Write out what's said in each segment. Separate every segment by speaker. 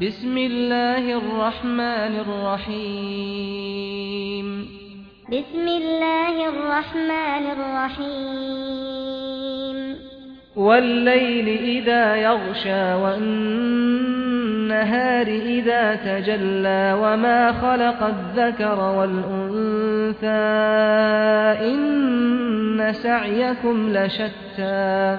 Speaker 1: بسم الله الرحمن الرحيم
Speaker 2: بسم الله الرحمن الرحيم
Speaker 1: والليل اذا يغشى والنهار اذا تجلى وما خلق الذكر والانثى ان سعيكم لشتى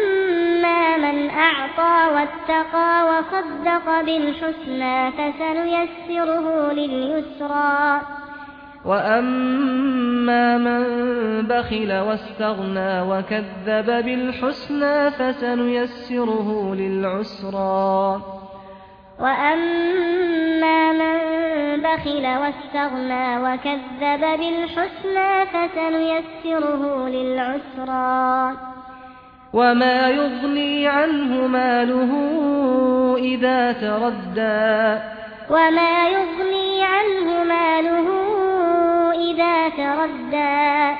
Speaker 2: أعطى واتقى وصدق بالحسنى فسنيسره لليسرى.
Speaker 1: وأما من بخل واستغنى وكذب بالحسنى فسنيسره للعسرى.
Speaker 2: وأما من بخل واستغنى وكذب بالحسنى فسنيسره للعسرى.
Speaker 1: وما يغني عنه ماله إذا تردى.
Speaker 2: وما يغني عنه ماله إذا تردى.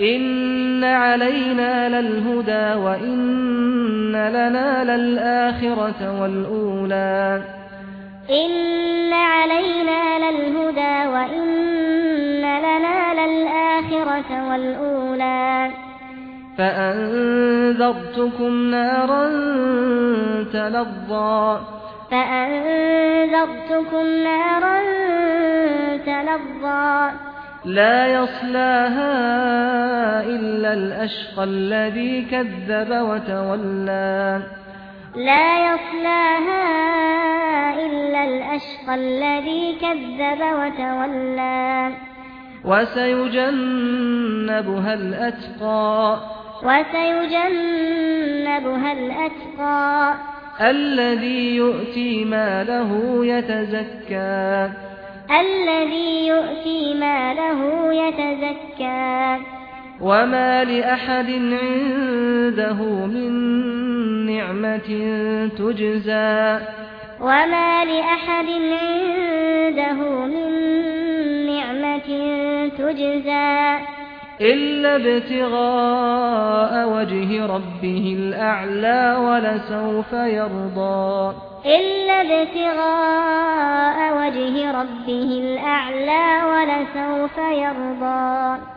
Speaker 1: إن علينا للهدى وإن لنا للآخرة والأولى.
Speaker 2: إن علينا للهدى وإن لنا للآخرة والأولى.
Speaker 1: فأنذرتكم نارا تلظى.
Speaker 2: فأنذرتكم نارا تلظى.
Speaker 1: لا يصلاها إلا الأشقى الذي كذب وتولى.
Speaker 2: لا يصلها إلا الأشقى الذي كذب وتولى.
Speaker 1: وسيجنبها الأتقى.
Speaker 2: وسيجنبها الأتقى.
Speaker 1: الذي يؤتي ما له يتزكى.
Speaker 2: الذي يؤتي ما له يتزكى.
Speaker 1: وما لأحد عنده من نعمة تجزى.
Speaker 2: وما لأحد عنده من نعمة تجزى.
Speaker 1: إلا ابتغاء وجه ربه الأعلى ولسوف يرضى.
Speaker 2: إلا ابتغاء وجه ربه الأعلى ولسوف يرضى.